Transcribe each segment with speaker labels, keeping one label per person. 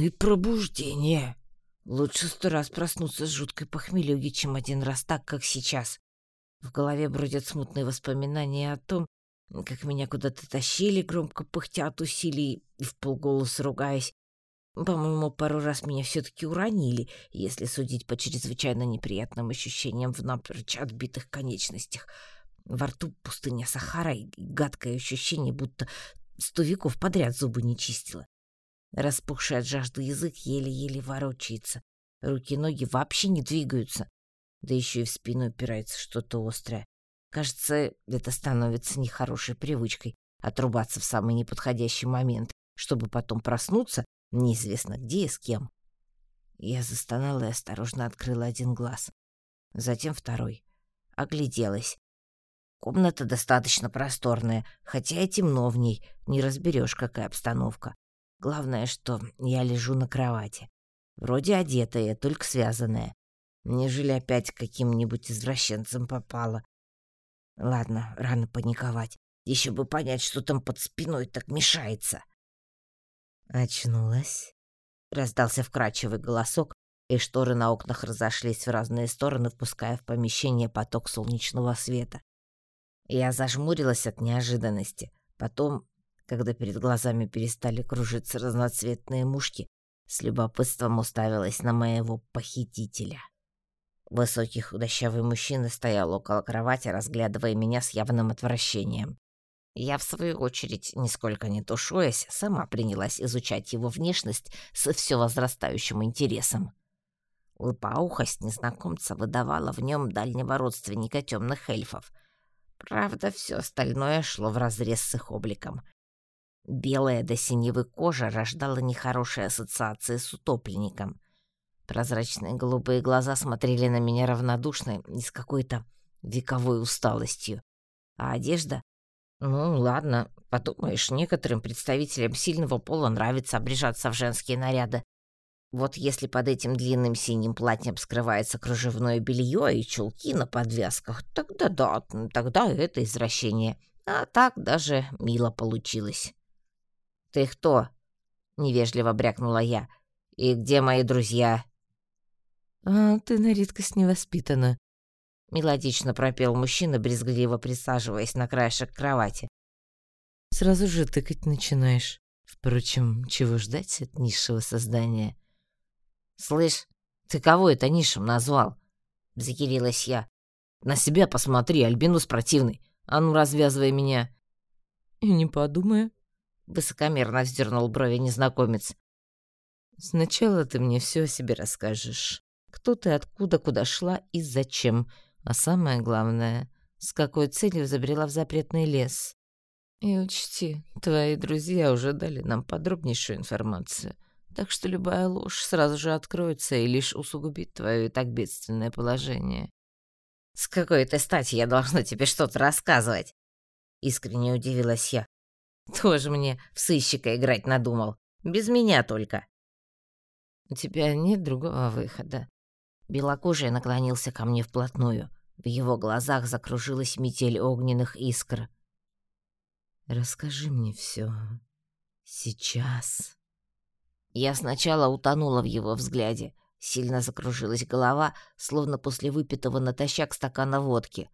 Speaker 1: И пробуждение. Лучше сто раз проснуться с жуткой похмельюги, чем один раз так, как сейчас. В голове бродят смутные воспоминания о том, как меня куда-то тащили, громко пыхтя от усилий и в полголоса ругаясь. По-моему, пару раз меня все-таки уронили, если судить по чрезвычайно неприятным ощущениям в напрочь отбитых конечностях. Во рту пустыня Сахара и гадкое ощущение, будто сто веков подряд зубы не чистила. Распухший от жажды язык еле-еле ворочается. Руки и ноги вообще не двигаются. Да еще и в спину упирается что-то острое. Кажется, это становится нехорошей привычкой — отрубаться в самый неподходящий момент, чтобы потом проснуться неизвестно где и с кем. Я застонала и осторожно открыла один глаз. Затем второй. Огляделась. Комната достаточно просторная, хотя и темно в ней, не разберешь, какая обстановка. Главное, что я лежу на кровати. Вроде одетая, только связанная. Нежели опять каким-нибудь извращенцем попала. Ладно, рано паниковать. Еще бы понять, что там под спиной так мешается. Очнулась. Раздался вкрадчивый голосок, и шторы на окнах разошлись в разные стороны, впуская в помещение поток солнечного света. Я зажмурилась от неожиданности. Потом когда перед глазами перестали кружиться разноцветные мушки, с любопытством уставилась на моего похитителя. Высокий худощавый мужчина стоял около кровати, разглядывая меня с явным отвращением. Я, в свою очередь, нисколько не тушуясь, сама принялась изучать его внешность с все возрастающим интересом. Лопоухость незнакомца выдавала в нем дальнего родственника темных эльфов. Правда, все остальное шло вразрез с их обликом. Белая до синевы кожа рождала нехорошие ассоциации с утопленником. Прозрачные голубые глаза смотрели на меня равнодушно и с какой-то вековой усталостью. А одежда? Ну, ладно, подумаешь, некоторым представителям сильного пола нравится обрежаться в женские наряды. Вот если под этим длинным синим платьем скрывается кружевное белье и чулки на подвязках, тогда да, тогда это извращение. А так даже мило получилось. «Ты кто?» — невежливо брякнула я. «И где мои друзья?»
Speaker 2: «А ты на редкость невоспитана», —
Speaker 1: мелодично пропел мужчина, брезгливо присаживаясь на краешек кровати.
Speaker 2: «Сразу же тыкать начинаешь. Впрочем, чего ждать от низшего создания?»
Speaker 1: «Слышь, ты кого это низшим назвал?» — закирилась я. «На себя посмотри, альбинус противный. А ну, развязывай меня».
Speaker 2: «И не подумаю»,
Speaker 1: Высокомерно вздернул брови незнакомец.
Speaker 2: «Сначала ты мне все о себе расскажешь. Кто ты, откуда, куда шла и зачем. А самое главное, с какой целью забрела в запретный лес. И учти, твои друзья уже дали нам подробнейшую информацию, так что любая ложь сразу же откроется и лишь усугубит твое и так бедственное положение».
Speaker 1: «С какой-то стати я должна тебе что-то рассказывать?» Искренне удивилась я. Тоже мне в сыщика играть надумал. Без меня только.
Speaker 2: У тебя нет другого выхода.
Speaker 1: Белокожий наклонился ко мне вплотную. В его глазах закружилась метель огненных искр.
Speaker 2: Расскажи мне все. Сейчас.
Speaker 1: Я сначала утонула в его взгляде. Сильно закружилась голова, словно после выпитого натощак стакана водки.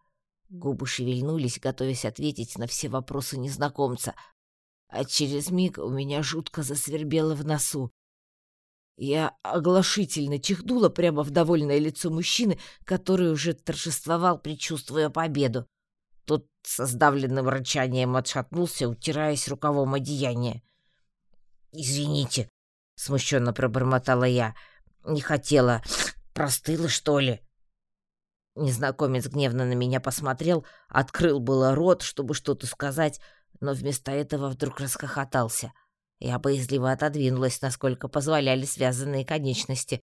Speaker 1: Губы шевельнулись, готовясь ответить на все вопросы незнакомца, а через миг у меня жутко засвербело в носу. Я оглашительно чихнула прямо в довольное лицо мужчины, который уже торжествовал, предчувствуя победу. Тот со сдавленным рычанием отшатнулся, утираясь рукавом одеяния. «Извините», — смущенно пробормотала я, — «не хотела. Простыла, что ли?» Незнакомец гневно на меня посмотрел, открыл было рот, чтобы что-то сказать, но вместо этого вдруг расхохотался. Я боязливо отодвинулась, насколько позволяли связанные конечности.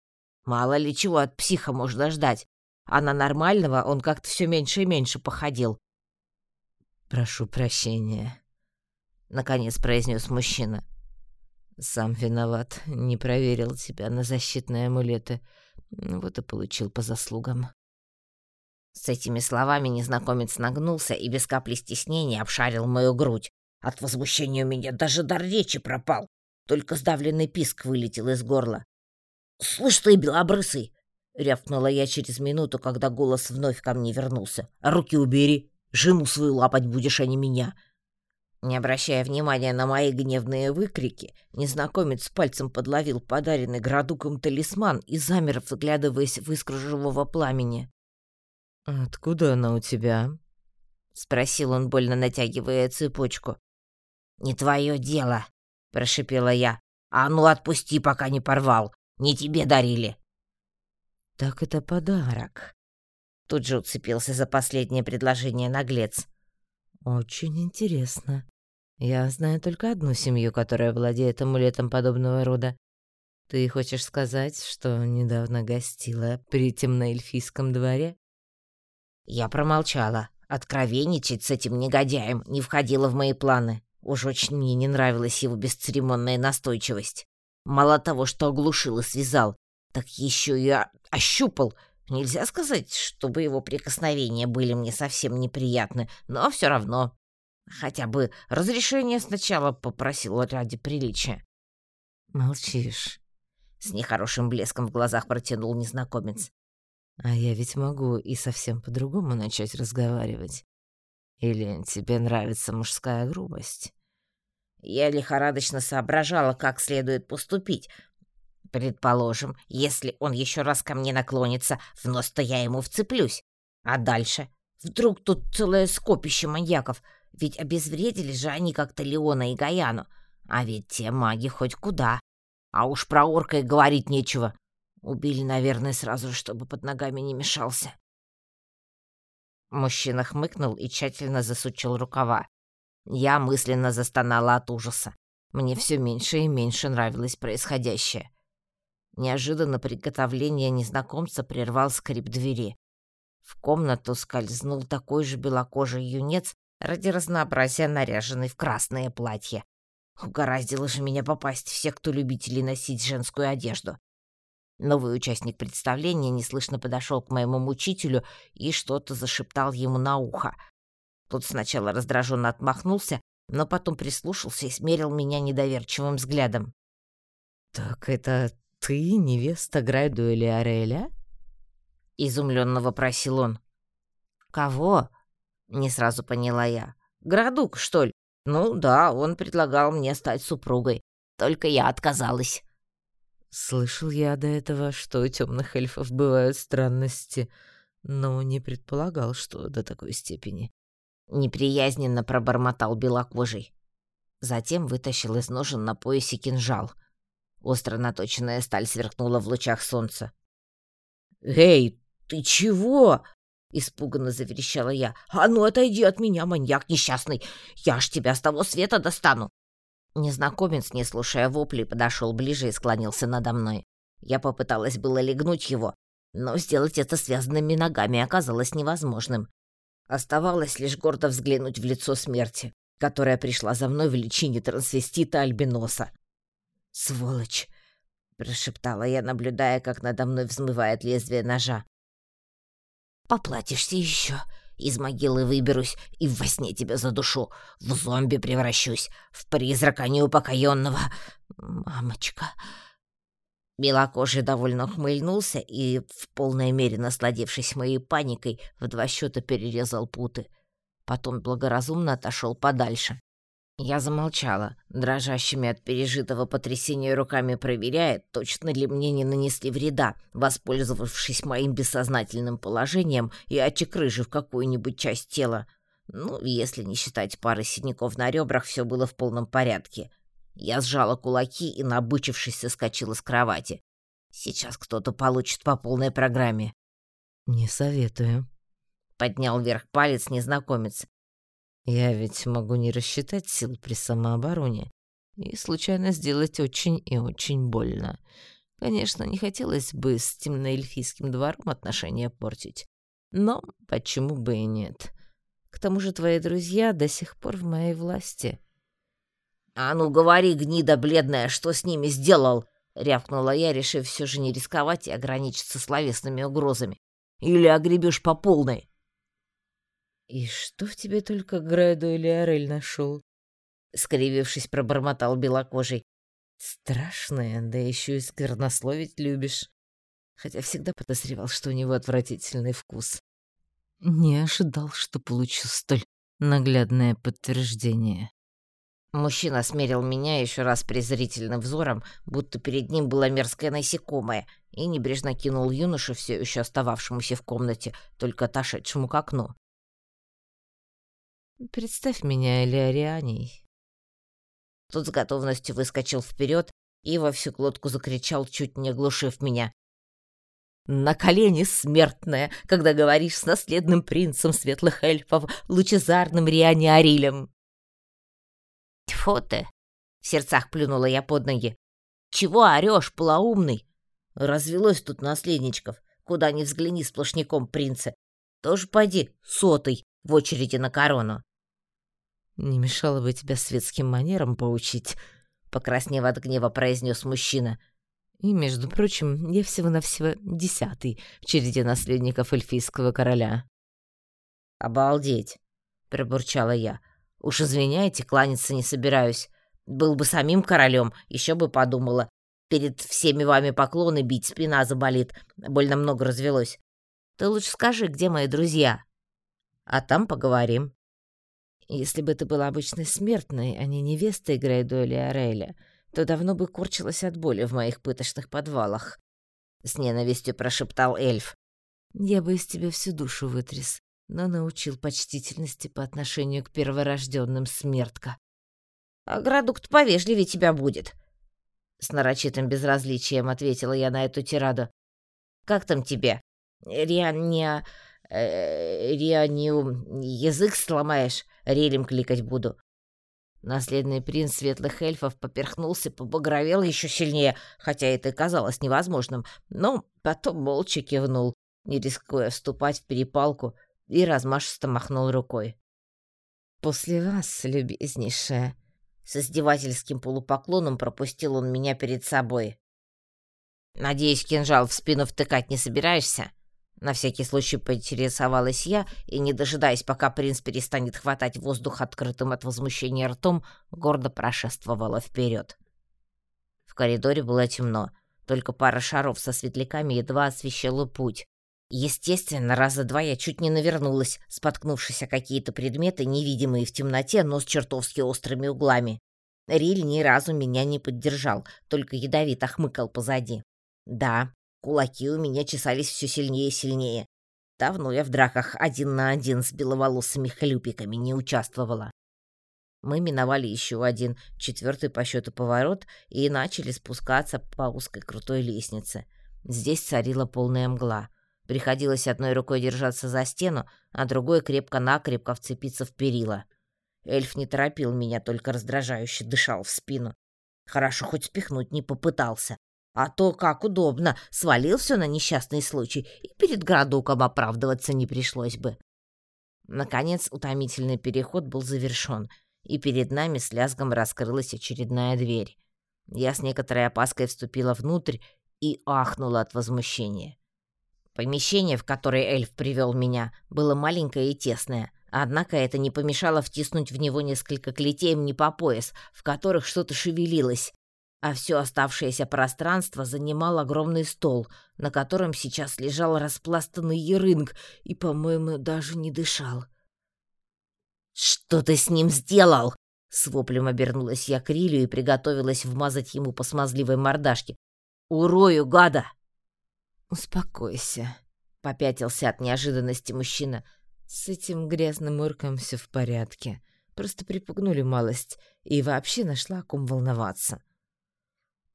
Speaker 1: Мало ли чего от психа можно ждать, а на нормального он как-то все меньше и меньше походил.
Speaker 2: «Прошу прощения», — наконец произнес мужчина. «Сам виноват, не проверил тебя на защитные амулеты, вот и получил по заслугам».
Speaker 1: С этими словами незнакомец нагнулся и без капли стеснения обшарил мою грудь. От возмущения у меня даже дар речи пропал. только сдавленный писк вылетел из горла. «Слышь ты, белобрысый!» — рявкнула я через минуту, когда голос вновь ко мне вернулся. «Руки убери! Жену свою лапать будешь, а не меня!» Не обращая внимания на мои гневные выкрики, незнакомец пальцем подловил подаренный градуком талисман и замер, вглядываясь в искру живого пламени.
Speaker 2: «Откуда она у тебя?»
Speaker 1: — спросил он, больно натягивая цепочку. «Не твое дело», — прошипела я. «А ну отпусти, пока не порвал. Не тебе дарили».
Speaker 2: «Так это подарок».
Speaker 1: Тут же уцепился за последнее предложение наглец.
Speaker 2: «Очень интересно. Я знаю только одну семью, которая владеет амулетом подобного рода. Ты хочешь сказать, что недавно гостила при темноэльфийском дворе?»
Speaker 1: Я промолчала. Откровенничать с этим негодяем не входило в мои планы. Уж очень мне не нравилась его бесцеремонная настойчивость. Мало того, что оглушил и связал, так еще и ощупал — Нельзя сказать, чтобы его прикосновения были мне совсем неприятны, но все равно. Хотя бы разрешение сначала попросил ради приличия.
Speaker 2: «Молчишь», —
Speaker 1: с нехорошим блеском в глазах протянул незнакомец.
Speaker 2: «А я ведь могу и совсем по-другому начать разговаривать. Или тебе нравится мужская грубость?»
Speaker 1: Я лихорадочно соображала, как следует поступить, Предположим, если он еще раз ко мне наклонится, в нос-то я ему вцеплюсь. А дальше? Вдруг тут целое скопище маньяков, ведь обезвредили же они как-то Леона и Гаяну. А ведь те маги хоть куда. А уж про орка и говорить нечего. Убили, наверное, сразу, чтобы под ногами не мешался. Мужчина хмыкнул и тщательно засучил рукава. Я мысленно застонала от ужаса. Мне все меньше и меньше нравилось происходящее. Неожиданно приготовление незнакомца прервал скрип двери. В комнату скользнул такой же белокожий юнец, ради разнообразия наряженный в красное платье. Угораздило же меня попасть в секту любителей носить женскую одежду. Новый участник представления неслышно подошел к моему мучителю и что-то зашептал ему на ухо. Тот сначала раздраженно отмахнулся, но потом прислушался и смерил меня недоверчивым взглядом.
Speaker 2: «Так это «Ты невеста Грайду или Ареля?»
Speaker 1: — изумленно вопросил он. «Кого?» — не сразу поняла я. «Градук, что ли? Ну да, он предлагал мне стать супругой. Только я отказалась».
Speaker 2: «Слышал я до этого, что у темных эльфов бывают странности, но не предполагал, что до такой степени».
Speaker 1: Неприязненно пробормотал белокожий. Затем вытащил из ножен на поясе кинжал — Остро наточенная сталь сверкнула в лучах солнца. «Эй, ты чего?» — испуганно заверещала я. «А ну, отойди от меня, маньяк несчастный! Я ж тебя с того света достану!» Незнакомец, не слушая вопли, подошел ближе и склонился надо мной. Я попыталась было легнуть его, но сделать это связанными ногами оказалось невозможным. Оставалось лишь гордо взглянуть в лицо смерти, которая пришла за мной в личине трансвестита Альбиноса. «Сволочь!» — прошептала я, наблюдая, как надо мной взмывает лезвие ножа. «Поплатишься еще. Из могилы выберусь и во сне тебя задушу. В зомби превращусь, в призрака неупокоенного. Мамочка!» Белокожий довольно ухмыльнулся и, в полной мере насладившись моей паникой, в два счета перерезал путы. Потом благоразумно отошел подальше. Я замолчала, дрожащими от пережитого потрясения руками проверяя, точно ли мне не нанесли вреда, воспользовавшись моим бессознательным положением и очекрыжив какую-нибудь часть тела. Ну, если не считать пары синяков на ребрах, все было в полном порядке. Я сжала кулаки и, набычившись, соскочила с кровати. Сейчас кто-то получит по полной программе.
Speaker 2: «Не советую», —
Speaker 1: поднял вверх палец незнакомец.
Speaker 2: Я ведь могу не рассчитать сил при самообороне и случайно сделать очень и очень больно. Конечно, не хотелось бы с темноэльфийским двором отношения портить, но почему бы и нет? К тому же твои друзья до сих пор в моей власти.
Speaker 1: «А ну говори, гнида бледная, что с ними сделал?» — рявкнула я, решив все же не рисковать и ограничиться словесными угрозами. «Или огребешь по полной?»
Speaker 2: «И что в тебе только Грайду или Орель нашел?»
Speaker 1: — скривившись, пробормотал белокожий.
Speaker 2: Страшное, да еще и сквернословить любишь. Хотя всегда подозревал, что у него отвратительный вкус. Не ожидал, что получу столь наглядное подтверждение.
Speaker 1: Мужчина смерил меня еще раз презрительным взором, будто перед ним было мерзкое насекомое, и небрежно кинул юноше, все еще остававшемуся в комнате, только отошедшему к окну.
Speaker 2: «Представь меня Элиарианей».
Speaker 1: Тот с готовностью выскочил вперед и во всю глотку закричал, чуть не оглушив меня. «На колени, смертная, когда говоришь с наследным принцем светлых эльфов, лучезарным Рианиарилем!» «Тьфу ты!» — в сердцах плюнула я под ноги. «Чего орёшь, полоумный? Развелось тут наследничков. Куда ни взгляни сплошняком принца. Тоже пойди, сотый, в очереди на корону».
Speaker 2: «Не мешало бы тебя светским манерам поучить», — покраснев от гнева, произнес мужчина. «И, между прочим, я всего-навсего десятый в череде наследников эльфийского короля».
Speaker 1: «Обалдеть!» — пробурчала я. Уж извиняйте, кланяться не собираюсь. Был бы самим королем, еще бы подумала. Перед всеми вами поклоны бить, спина заболит. Больно много развелось. Ты лучше скажи, где мои друзья? А там поговорим.
Speaker 2: Если бы ты была обычной смертной, а не невестой Грейдо или Ореля, то давно бы корчилась от боли в моих пыточных подвалах. С ненавистью прошептал эльф. Я бы из тебя всю душу вытряс но научил почтительности по отношению к перворожденным смертка.
Speaker 1: «А градукт повежливее тебя будет», — с нарочитым безразличием ответила я на эту тираду. «Как там тебе? Рианья... Э, Рианью... Язык сломаешь? Релем кликать буду». Наследный принц светлых эльфов поперхнулся, побагровел еще сильнее, хотя это и казалось невозможным, но потом молча кивнул, не рискуя вступать в перепалку — и размашисто махнул рукой.
Speaker 2: «После вас, любезнейшая!»
Speaker 1: С издевательским полупоклоном пропустил он меня перед собой. «Надеюсь, кинжал в спину втыкать не собираешься?» На всякий случай поинтересовалась я, и, не дожидаясь, пока принц перестанет хватать воздух открытым от возмущения ртом, гордо прошествовала вперед. В коридоре было темно, только пара шаров со светляками едва освещала путь, Естественно, раза два я чуть не навернулась, споткнувшись о какие-то предметы, невидимые в темноте, но с чертовски острыми углами. Риль ни разу меня не поддержал, только ядовито хмыкал позади. Да, кулаки у меня чесались все сильнее и сильнее. Давно я в драках один на один с беловолосыми хлюпиками не участвовала. Мы миновали еще один, четвертый по счету поворот, и начали спускаться по узкой крутой лестнице. Здесь царила полная мгла — Приходилось одной рукой держаться за стену, а другой крепко-накрепко вцепиться в перила. Эльф не торопил меня, только раздражающе дышал в спину. Хорошо, хоть спихнуть не попытался. А то, как удобно, свалил все на несчастный случай, и перед градуком оправдываться не пришлось бы. Наконец, утомительный переход был завершен, и перед нами с лязгом раскрылась очередная дверь. Я с некоторой опаской вступила внутрь и ахнула от возмущения. Помещение, в которое эльф привел меня, было маленькое и тесное, однако это не помешало втиснуть в него несколько клетей мне по пояс, в которых что-то шевелилось, а все оставшееся пространство занимал огромный стол, на котором сейчас лежал распластанный ерынг и, по-моему, даже не дышал. «Что ты с ним сделал?» С воплем обернулась я к Рилю и приготовилась вмазать ему по смазливой мордашке. «Урою, гада!»
Speaker 2: «Успокойся», — попятился от неожиданности мужчина. «С этим грязным урком все в порядке. Просто припугнули малость и вообще нашла о ком волноваться».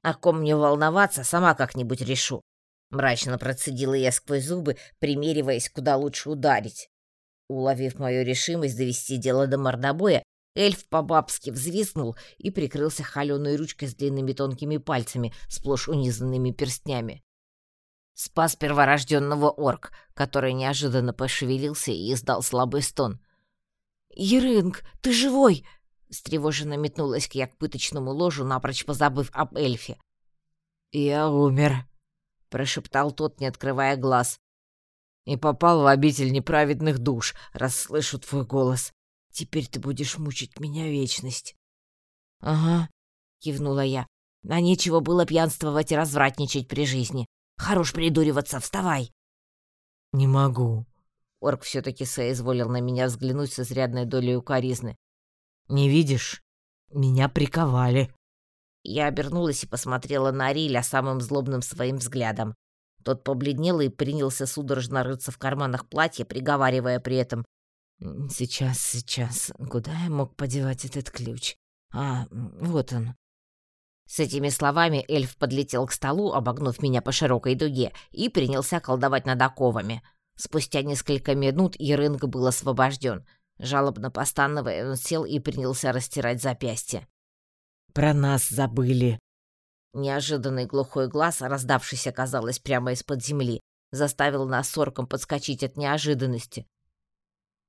Speaker 1: «О ком мне волноваться, сама как-нибудь решу», — мрачно процедила я сквозь зубы, примериваясь, куда лучше ударить. Уловив мою решимость довести дело до мордобоя, эльф по-бабски взвиснул и прикрылся холеной ручкой с длинными тонкими пальцами, сплошь унизанными перстнями. Спас перворожденного орк, который неожиданно пошевелился и издал слабый стон.
Speaker 2: «Ерынг, ты живой!»
Speaker 1: Стревоженно метнулась я к пыточному ложу, напрочь позабыв об эльфе.
Speaker 2: «Я умер», — прошептал тот, не открывая глаз. «И попал в обитель неправедных душ, раз слышу твой голос. Теперь ты будешь мучить меня вечность».
Speaker 1: «Ага», — кивнула я. А нечего было пьянствовать и развратничать при жизни. Хорош придуриваться, вставай!»
Speaker 2: «Не могу».
Speaker 1: Орк все-таки соизволил на меня взглянуть с изрядной долей укоризны.
Speaker 2: «Не видишь? Меня приковали».
Speaker 1: Я обернулась и посмотрела на Ариля самым злобным своим взглядом. Тот побледнел и принялся судорожно рыться в карманах платья, приговаривая при этом.
Speaker 2: «Сейчас, сейчас. Куда я мог подевать этот ключ? А, вот он».
Speaker 1: С этими словами эльф подлетел к столу, обогнув меня по широкой дуге, и принялся колдовать над оковами. Спустя несколько минут Ерынг был освобожден. Жалобно постановая, он сел и принялся растирать запястье.
Speaker 2: «Про нас забыли!»
Speaker 1: Неожиданный глухой глаз, раздавшийся, казалось, прямо из-под земли, заставил нас с орком подскочить от неожиданности.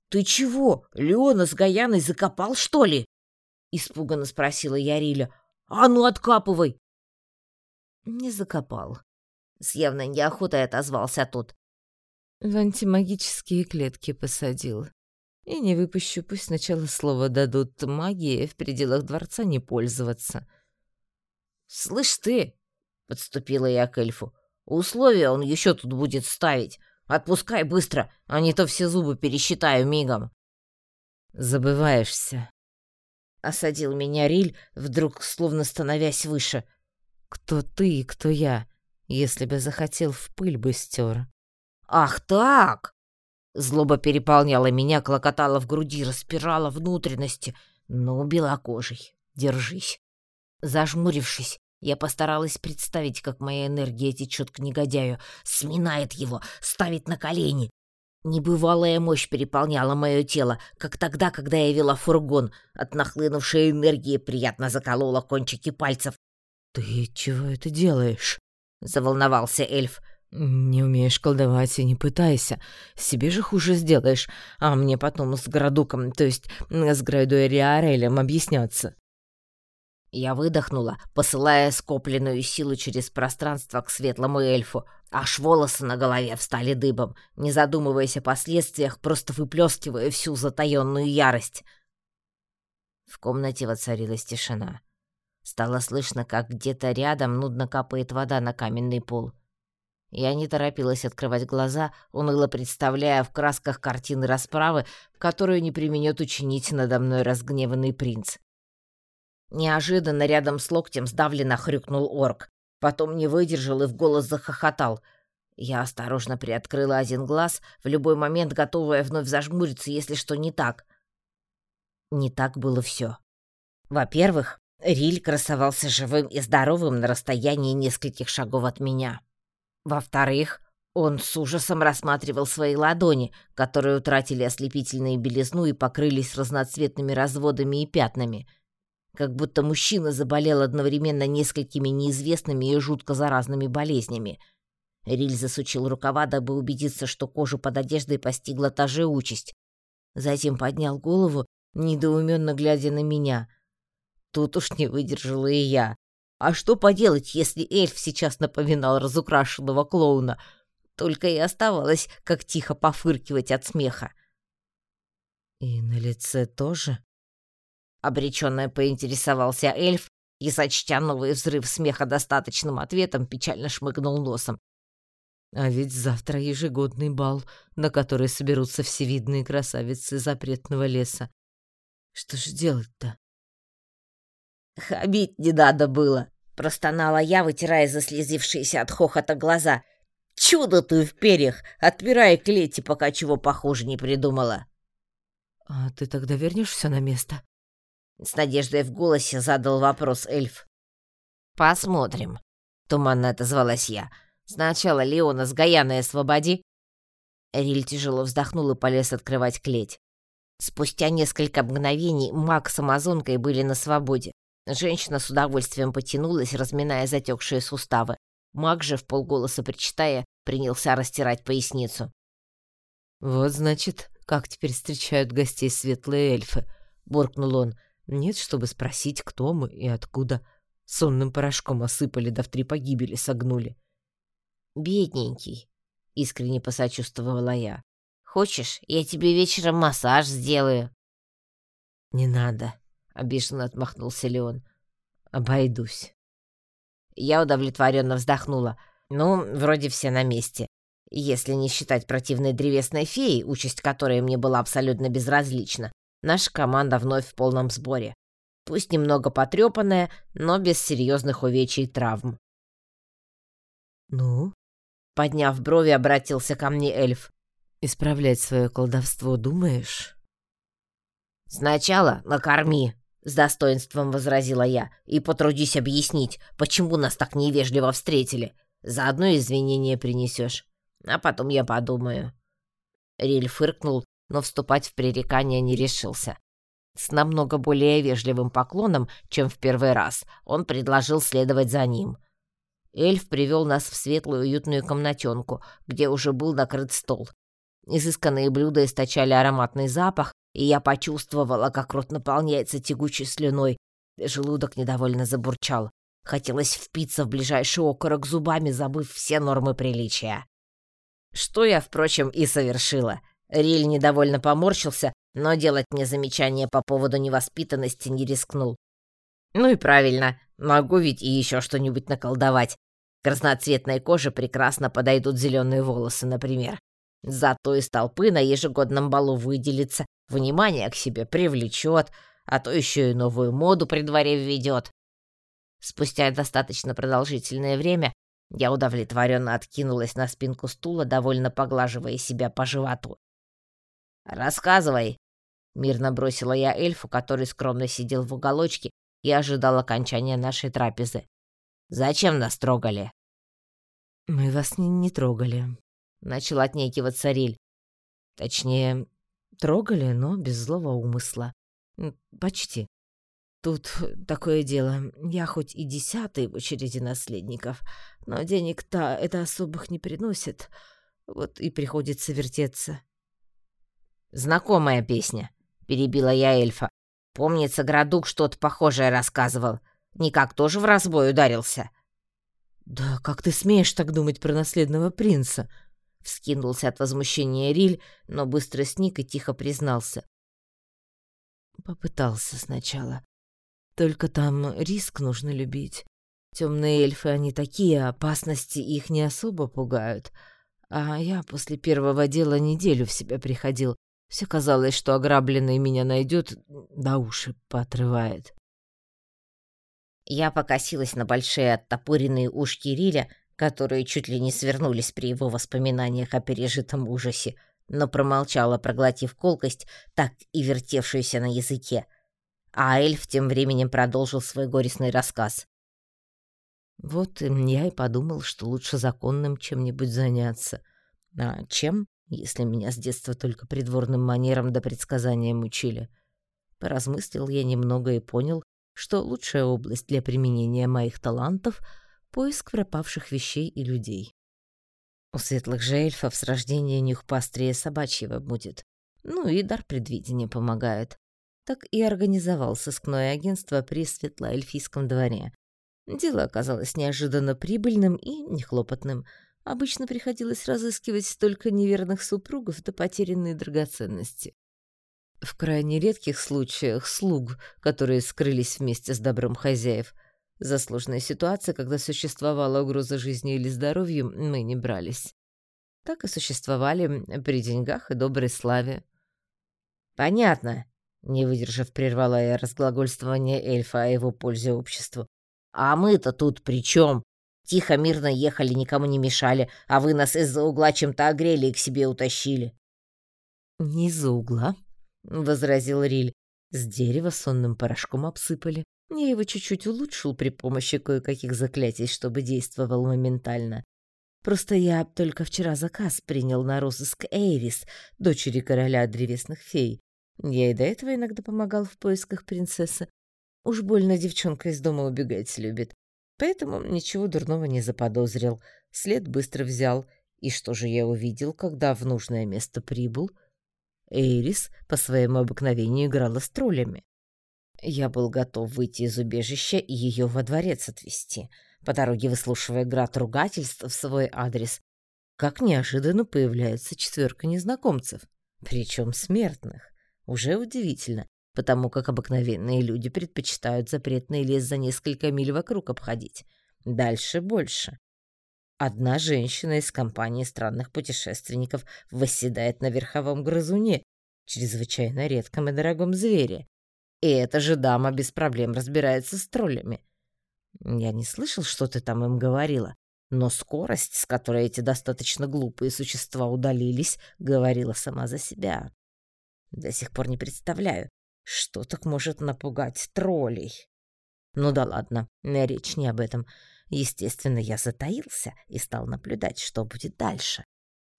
Speaker 1: «Ты чего, Леона с Гаяной закопал, что ли?» — испуганно спросила Яриля. «А ну, откапывай!» «Не закопал», — с явной неохотой отозвался тот.
Speaker 2: «В антимагические клетки посадил. И не выпущу, пусть сначала слово дадут магии в пределах дворца не пользоваться».
Speaker 1: «Слышь ты!» — подступила я к эльфу. «Условия он еще тут будет ставить. Отпускай быстро, а не то все зубы пересчитаю мигом».
Speaker 2: «Забываешься»,
Speaker 1: Осадил меня Риль, вдруг словно становясь выше.
Speaker 2: «Кто ты и кто я? Если бы захотел, в пыль бы стер».
Speaker 1: «Ах так!» Злоба переполняла меня, клокотала в груди, распирала внутренности. «Ну, белокожий, держись». Зажмурившись, я постаралась представить, как моя энергия течет к негодяю, сминает его, ставит на колени, Небывалая мощь переполняла мое тело, как тогда, когда я вела фургон. От нахлынувшей энергии приятно заколола кончики пальцев.
Speaker 2: «Ты чего это делаешь?»
Speaker 1: — заволновался эльф.
Speaker 2: «Не умеешь колдовать и не пытайся. Себе же хуже сделаешь, а мне потом с Градуком, то есть с Грайдуэриарелем объясняться».
Speaker 1: Я выдохнула, посылая скопленную силу через пространство к светлому эльфу. Аж волосы на голове встали дыбом, не задумываясь о последствиях, просто выплескивая всю затаённую ярость. В комнате воцарилась тишина. Стало слышно, как где-то рядом нудно капает вода на каменный пол. Я не торопилась открывать глаза, уныло представляя в красках картины расправы, которую не применет учинить надо мной разгневанный принц. Неожиданно рядом с локтем сдавленно хрюкнул орк. Потом не выдержал и в голос захохотал. Я осторожно приоткрыла один глаз, в любой момент готовая вновь зажмуриться, если что не так. Не так было все. Во-первых, Риль красовался живым и здоровым на расстоянии нескольких шагов от меня. Во-вторых, он с ужасом рассматривал свои ладони, которые утратили ослепительную белизну и покрылись разноцветными разводами и пятнами — как будто мужчина заболел одновременно несколькими неизвестными и жутко заразными болезнями. Риль засучил рукава, дабы убедиться, что кожу под одеждой постигла та же участь. Затем поднял голову, недоуменно глядя на меня. Тут уж не выдержала и я. А что поделать, если эльф сейчас напоминал разукрашенного клоуна? Только и оставалось, как тихо пофыркивать от смеха.
Speaker 2: «И на лице тоже?»
Speaker 1: Обреченно поинтересовался эльф и, сочтя новый взрыв смеха достаточным ответом, печально шмыгнул носом.
Speaker 2: А ведь завтра ежегодный бал, на который соберутся всевидные красавицы запретного леса. Что же делать-то?
Speaker 1: «Хабить не надо было!» — простонала я, вытирая заслезившиеся от хохота глаза. «Чудо ты в перьях! Отпирай клети, пока чего похуже не придумала!»
Speaker 2: «А ты тогда вернешься на место?»
Speaker 1: С надеждой в голосе задал вопрос эльф. «Посмотрим», — туманно отозвалась я. «Сначала Леона с Гаяной освободи». Риль тяжело вздохнул и полез открывать клеть. Спустя несколько мгновений маг с амазонкой были на свободе. Женщина с удовольствием потянулась, разминая затекшие суставы. Маг же, в полголоса причитая, принялся растирать поясницу.
Speaker 2: «Вот, значит, как теперь встречают гостей светлые эльфы», — буркнул он. Нет, чтобы спросить, кто мы и откуда. Сонным порошком осыпали, да в три погибели согнули.
Speaker 1: «Бедненький», — искренне посочувствовала я. «Хочешь, я тебе вечером массаж сделаю?»
Speaker 2: «Не надо», — обиженно отмахнулся Леон. «Обойдусь».
Speaker 1: Я удовлетворенно вздохнула. Ну, вроде все на месте. Если не считать противной древесной феи, участь которой мне была абсолютно безразлична, наша команда вновь в полном сборе. Пусть немного потрепанная, но без серьезных увечий и травм.
Speaker 2: «Ну?»
Speaker 1: Подняв брови, обратился ко мне эльф.
Speaker 2: «Исправлять свое колдовство думаешь?»
Speaker 1: «Сначала накорми», — с достоинством возразила я, «и потрудись объяснить, почему нас так невежливо встретили. Заодно извинения принесешь, а потом я подумаю». Риль фыркнул, но вступать в пререкание не решился. С намного более вежливым поклоном, чем в первый раз, он предложил следовать за ним. Эльф привел нас в светлую уютную комнатенку, где уже был накрыт стол. Изысканные блюда источали ароматный запах, и я почувствовала, как рот наполняется тягучей слюной. Желудок недовольно забурчал. Хотелось впиться в ближайший окорок зубами, забыв все нормы приличия. Что я, впрочем, и совершила. Риль недовольно поморщился, но делать мне замечания по поводу невоспитанности не рискнул. Ну и правильно, могу ведь и еще что-нибудь наколдовать. К разноцветной коже прекрасно подойдут зеленые волосы, например. Зато из толпы на ежегодном балу выделится, внимание к себе привлечет, а то еще и новую моду при дворе введет. Спустя достаточно продолжительное время я удовлетворенно откинулась на спинку стула, довольно поглаживая себя по животу. «Рассказывай», Мирно бросила я эльфу, который скромно сидел в уголочке и ожидал окончания нашей трапезы. «Зачем нас трогали?»
Speaker 2: «Мы вас не, не трогали», —
Speaker 1: начал отнекиваться Риль.
Speaker 2: «Точнее, трогали, но без злого умысла. Почти. Тут такое дело. Я хоть и десятый в очереди наследников, но денег-то это особых не приносит. Вот и приходится вертеться».
Speaker 1: «Знакомая песня», — перебила я эльфа. «Помнится, Градук что-то похожее рассказывал. Никак тоже в разбой ударился».
Speaker 2: «Да как ты смеешь так думать про наследного принца?»
Speaker 1: Вскинулся от возмущения Риль, но быстро сник и тихо признался.
Speaker 2: Попытался сначала. Только там риск нужно любить. Темные эльфы, они такие, опасности их не особо пугают. А я после первого дела неделю в себя приходил, все казалось, что ограбленный меня найдет, да уши поотрывает.
Speaker 1: Я покосилась на большие оттопыренные ушки Риля, которые чуть ли не свернулись при его воспоминаниях о пережитом ужасе, но промолчала, проглотив колкость, так и вертевшуюся на языке. А эльф тем временем продолжил свой горестный рассказ.
Speaker 2: Вот я и подумал, что лучше законным чем-нибудь заняться. А чем? если меня с детства только придворным манерам до предсказаниям учили. Поразмыслил я немного и понял, что лучшая область для применения моих талантов — поиск пропавших вещей и людей. У светлых же эльфов с рождения нюх пострее собачьего будет. Ну и дар предвидения помогает. Так и организовал сыскное агентство при светлоэльфийском дворе. Дело оказалось неожиданно прибыльным и нехлопотным — Обычно приходилось разыскивать только неверных супругов да потерянные драгоценности. В крайне редких случаях слуг, которые скрылись вместе с добром хозяев. За сложные ситуации, когда существовала угроза жизни или здоровью, мы не брались. Так и существовали при деньгах и доброй славе.
Speaker 1: «Понятно», — не выдержав, прервала я разглагольствование эльфа о его пользе обществу. «А мы-то тут при чем? Тихо, мирно ехали, никому не мешали, а вы нас из-за угла чем-то огрели и к себе утащили».
Speaker 2: «Не из-за угла», — возразил Риль. «С дерева сонным порошком обсыпали. Я его чуть-чуть улучшил при помощи кое-каких заклятий, чтобы действовал моментально. Просто я только вчера заказ принял на розыск Эйрис, дочери короля древесных фей. Я и до этого иногда помогал в поисках принцессы. Уж больно девчонка из дома убегать любит. Поэтому ничего дурного не заподозрил. След быстро взял. И что же я увидел, когда в нужное место прибыл? Эйрис по своему обыкновению играла с троллями. Я был готов выйти из убежища и ее во дворец отвезти, по дороге выслушивая град ругательств в свой адрес. Как неожиданно появляется четверка незнакомцев, причем смертных. Уже удивительно, потому как обыкновенные люди предпочитают запретный лес за несколько миль вокруг обходить.
Speaker 1: Дальше больше. Одна женщина из компании странных путешественников восседает на верховом грызуне, чрезвычайно редком и дорогом звере. И эта же дама без проблем разбирается с троллями. Я не слышал, что ты там им говорила, но скорость, с которой эти достаточно глупые существа удалились, говорила сама за себя. До сих пор не представляю, что так может напугать троллей. Ну да ладно, речь не об этом. Естественно, я затаился и стал наблюдать, что будет дальше.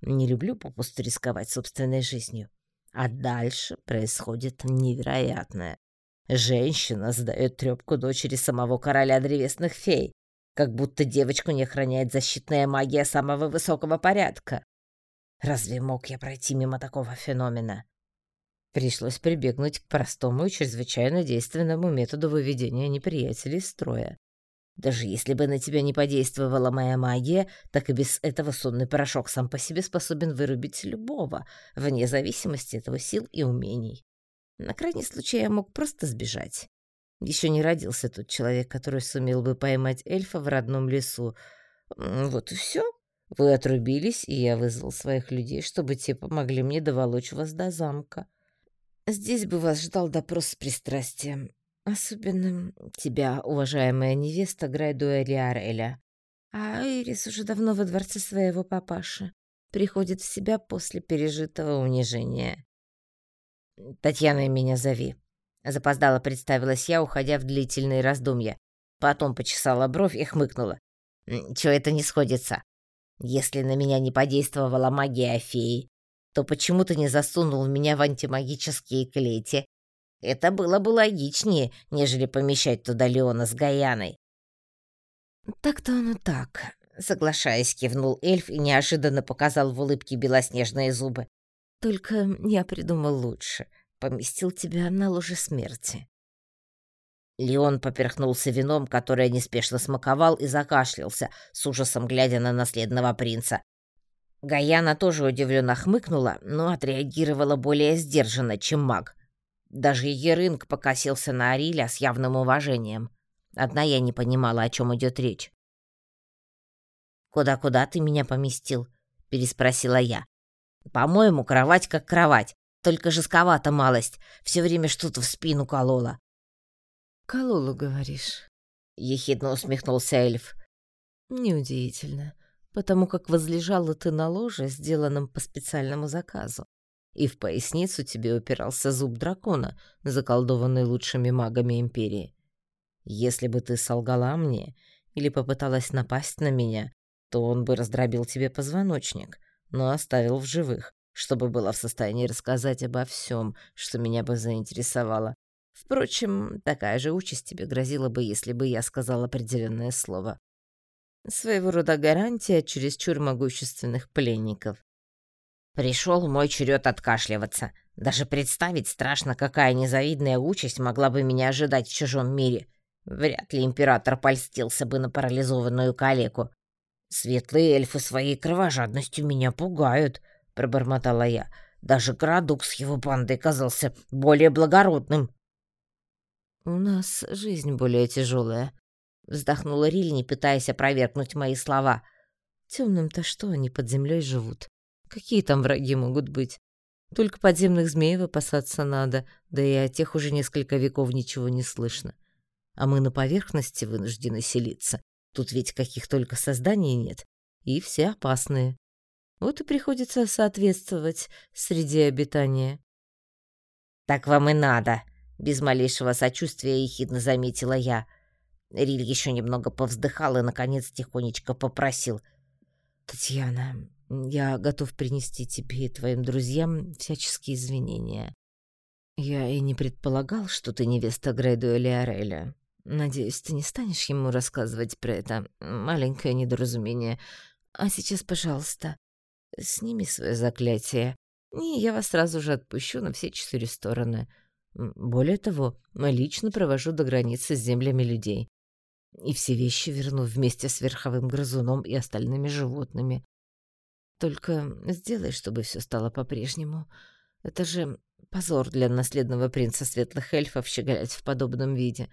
Speaker 1: Не люблю попусту рисковать собственной жизнью. А дальше происходит невероятное. Женщина сдает трёпку дочери самого короля древесных фей, как будто девочку не охраняет защитная магия самого высокого порядка. Разве мог я пройти мимо такого феномена? Пришлось прибегнуть к простому и чрезвычайно действенному методу выведения неприятелей из строя. Даже если бы на тебя не подействовала моя магия, так и без этого сонный порошок сам по себе способен вырубить любого, вне зависимости от его сил и умений. На крайний случай я мог просто сбежать. Еще не родился тот человек, который сумел бы поймать эльфа в родном лесу. Вот и все. Вы отрубились, и я вызвал своих людей, чтобы те помогли мне доволочь вас до замка. Здесь бы вас ждал допрос с пристрастием. Особенно тебя, уважаемая невеста Грайдуя Риареля. А Ирис уже давно во дворце своего папаши. Приходит в себя после пережитого унижения. «Татьяной меня зови», — запоздало представилась я, уходя в длительные раздумья. Потом почесала бровь и хмыкнула. «Чего это не сходится? Если на меня не подействовала магия феи, то почему ты не засунул меня в антимагические клети это было бы логичнее, нежели помещать туда Леона с Гаяной. Так-то оно так, соглашаясь, кивнул эльф и неожиданно показал в улыбке белоснежные зубы. Только я придумал лучше. Поместил тебя на ложе смерти. Леон поперхнулся вином, которое неспешно смаковал, и закашлялся, с ужасом глядя на наследного принца. Гаяна тоже удивленно хмыкнула, но отреагировала более сдержанно, чем маг. Даже Ерынг покосился на Ариля с явным уважением. Одна я не понимала, о чем идет речь. «Куда-куда ты меня поместил?» — переспросила я. «По-моему, кровать как кровать, только жестковата малость, все время что-то в спину колола».
Speaker 2: «Кололу, говоришь?»
Speaker 1: — ехидно усмехнулся эльф.
Speaker 2: «Неудивительно, потому как возлежала ты на ложе, сделанном по специальному заказу и в поясницу тебе упирался зуб дракона, заколдованный лучшими магами Империи. Если бы ты солгала мне или попыталась напасть на меня, то он бы раздробил тебе позвоночник, но оставил в живых, чтобы была в состоянии рассказать обо всем, что меня бы заинтересовало. Впрочем, такая же участь тебе грозила бы, если бы я сказал определенное слово. Своего рода гарантия чересчур могущественных пленников.
Speaker 1: Пришел мой черед откашливаться. Даже представить страшно, какая незавидная участь могла бы меня ожидать в чужом мире. Вряд ли император польстился бы на парализованную калеку. «Светлые эльфы своей кровожадностью меня пугают», — пробормотала я. «Даже городок с его бандой казался более благородным».
Speaker 2: «У нас жизнь более тяжелая», — вздохнула Рильни, пытаясь опровергнуть мои слова. «Темным-то что, они под землей живут?» Какие там враги могут быть? Только подземных змеев опасаться надо, да и о тех уже несколько веков ничего не слышно. А мы на поверхности вынуждены селиться. Тут ведь каких только созданий нет, и все опасные. Вот и приходится соответствовать среде обитания.
Speaker 1: «Так вам и надо», — без малейшего сочувствия ехидно заметила я. Риль еще немного повздыхал и, наконец, тихонечко попросил.
Speaker 2: «Татьяна, я готов принести тебе и твоим друзьям всяческие извинения. Я и не предполагал, что ты невеста Грейду Элиареля. Надеюсь, ты не станешь ему рассказывать про это маленькое недоразумение. А сейчас, пожалуйста, сними свое заклятие, и я вас сразу же отпущу на все четыре стороны. Более того, лично провожу до границы с землями людей. И все вещи верну вместе с верховым грызуном и остальными животными. Только сделай, чтобы все стало по-прежнему. Это же позор для наследного принца светлых эльфов щеголять в подобном виде.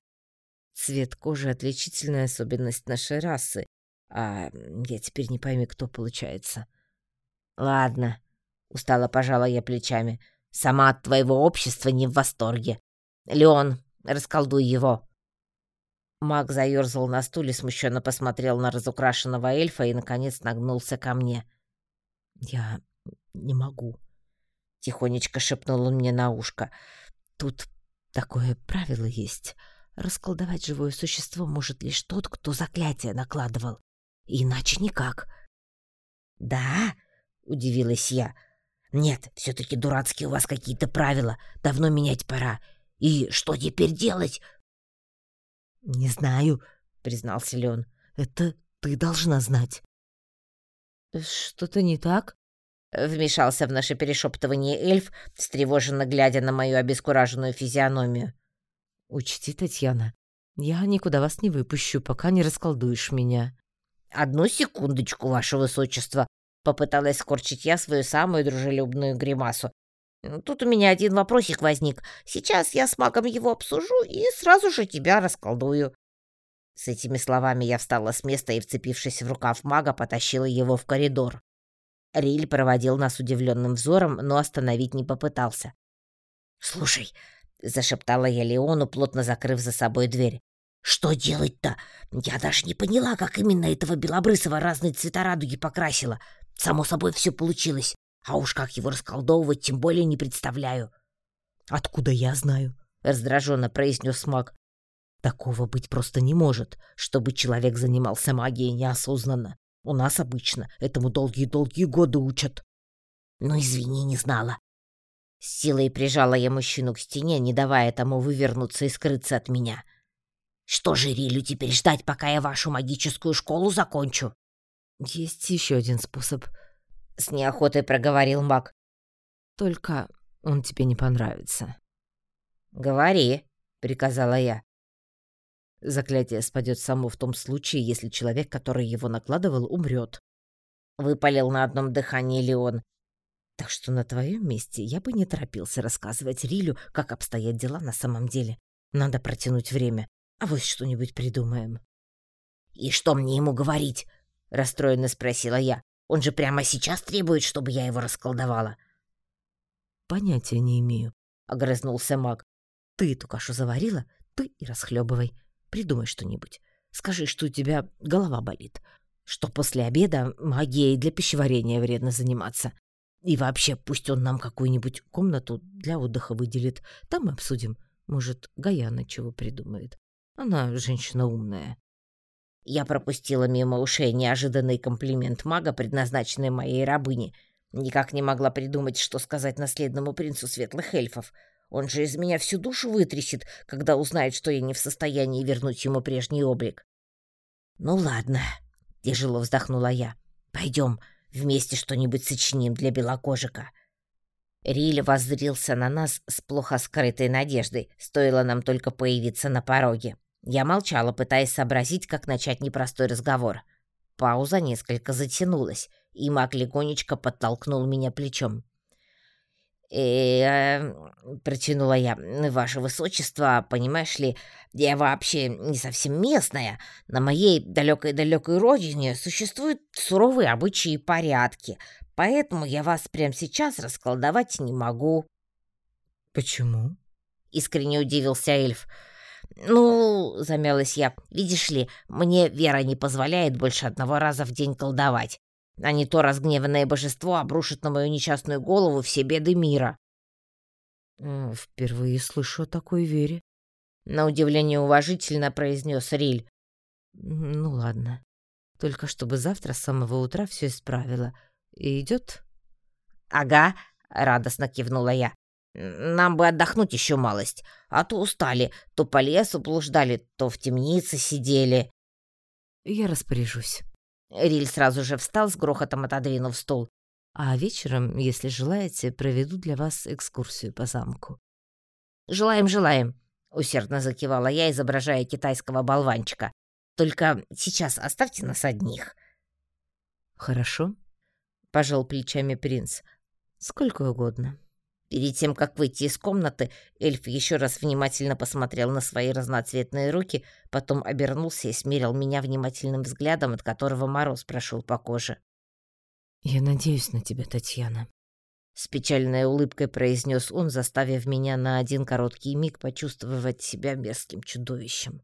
Speaker 1: Цвет кожи — отличительная особенность нашей расы, а я теперь не пойми, кто получается. Ладно, устало пожала я плечами. Сама от твоего общества не в восторге. Леон, расколдуй его. Маг заерзал на стуле, смущенно посмотрел на разукрашенного эльфа и, наконец, нагнулся ко мне. «Я не могу», — тихонечко шепнул он мне на ушко. «Тут такое правило есть. Расколдовать живое существо может лишь тот, кто заклятие накладывал. Иначе никак». «Да?» — удивилась я. «Нет, все-таки дурацкие у вас какие-то правила. Давно менять пора. И что теперь делать?» «Не знаю», — признался Леон. «Это ты должна знать».
Speaker 2: «Что-то не так?»
Speaker 1: — вмешался в наше перешептывание эльф, встревоженно глядя на мою обескураженную физиономию.
Speaker 2: «Учти, Татьяна, я никуда вас не выпущу, пока не расколдуешь меня».
Speaker 1: «Одну секундочку, ваше высочество», — попыталась скорчить я свою самую дружелюбную гримасу. «Тут у меня один вопросик возник. Сейчас я с магом его обсужу и сразу же тебя расколдую». С этими словами я встала с места и, вцепившись в рукав мага, потащила его в коридор. Риль проводил нас удивленным взором, но остановить не попытался. «Слушай», — зашептала я Леону, плотно закрыв за собой дверь. «Что делать-то? Я даже не поняла, как именно этого Белобрысова разные цвета радуги покрасила. Само собой все получилось. А уж как его расколдовывать, тем более не представляю».
Speaker 2: «Откуда я знаю?» — раздраженно произнес маг. Такого быть просто не может, чтобы человек занимался магией неосознанно. У нас обычно этому долгие-долгие годы учат.
Speaker 1: Ну, извини, не знала. С силой прижала я мужчину к стене, не давая тому вывернуться и скрыться от меня. Что же Рилю теперь ждать, пока я вашу магическую школу закончу?
Speaker 2: Есть еще один способ.
Speaker 1: С неохотой проговорил маг.
Speaker 2: Только он тебе не понравится.
Speaker 1: Говори, приказала я.
Speaker 2: Заклятие спадет само в том случае, если человек, который его накладывал, умрет.
Speaker 1: Выпалил на одном дыхании Леон.
Speaker 2: Так что на твоем месте я бы не торопился рассказывать Рилю, как обстоят дела на самом деле. Надо протянуть время. А вот что-нибудь придумаем.
Speaker 1: «И что мне ему говорить?» — расстроенно спросила я. «Он же прямо сейчас требует, чтобы я его расколдовала».
Speaker 2: «Понятия не имею», — огрызнулся маг. «Ты эту кашу заварила, ты и расхлебывай. Придумай что-нибудь. Скажи, что у тебя голова болит, что после обеда магией для пищеварения вредно заниматься. И вообще, пусть он нам какую-нибудь комнату для отдыха выделит. Там мы обсудим. Может, Гаяна чего придумает. Она женщина умная.
Speaker 1: Я пропустила мимо ушей неожиданный комплимент мага, предназначенный моей рабыне. Никак не могла придумать, что сказать наследному принцу светлых эльфов — он же из меня всю душу вытрясет, когда узнает, что я не в состоянии вернуть ему прежний облик. Ну ладно, тяжело вздохнула я. Пойдем, вместе что-нибудь сочиним для белокожика. Риль воззрился на нас с плохо скрытой надеждой, стоило нам только появиться на пороге. Я молчала, пытаясь сообразить, как начать непростой разговор. Пауза несколько затянулась, и маг легонечко подтолкнул меня плечом. «Э, протянула я. «Ваше высочество, понимаешь ли, я вообще не совсем местная. На моей далекой-далекой родине существуют суровые обычаи и порядки, поэтому я вас прямо сейчас расколдовать не могу».
Speaker 2: «Почему?»
Speaker 1: — искренне удивился эльф. «Ну, — замялась я, — видишь ли, мне вера не позволяет больше одного раза в день колдовать а не то разгневанное божество обрушит на мою несчастную голову все беды мира.
Speaker 2: «Впервые слышу о такой вере», —
Speaker 1: на удивление уважительно произнес Риль.
Speaker 2: «Ну ладно, только чтобы завтра с самого утра все исправила. И идет?»
Speaker 1: «Ага», — радостно кивнула я. «Нам бы отдохнуть еще малость, а то устали, то по лесу блуждали, то в темнице сидели».
Speaker 2: «Я распоряжусь».
Speaker 1: Риль сразу же встал, с грохотом отодвинув стул.
Speaker 2: «А вечером, если желаете, проведу для вас экскурсию по замку».
Speaker 1: «Желаем, желаем», — усердно закивала я, изображая китайского болванчика. «Только сейчас оставьте нас одних».
Speaker 2: «Хорошо», — пожал плечами принц. «Сколько угодно».
Speaker 1: Перед тем, как выйти из комнаты, эльф еще раз внимательно посмотрел на свои разноцветные руки, потом обернулся и смерил меня внимательным взглядом, от которого мороз прошел по коже.
Speaker 2: «Я надеюсь на тебя, Татьяна», —
Speaker 1: с печальной улыбкой произнес он, заставив меня на один короткий миг почувствовать себя мерзким чудовищем.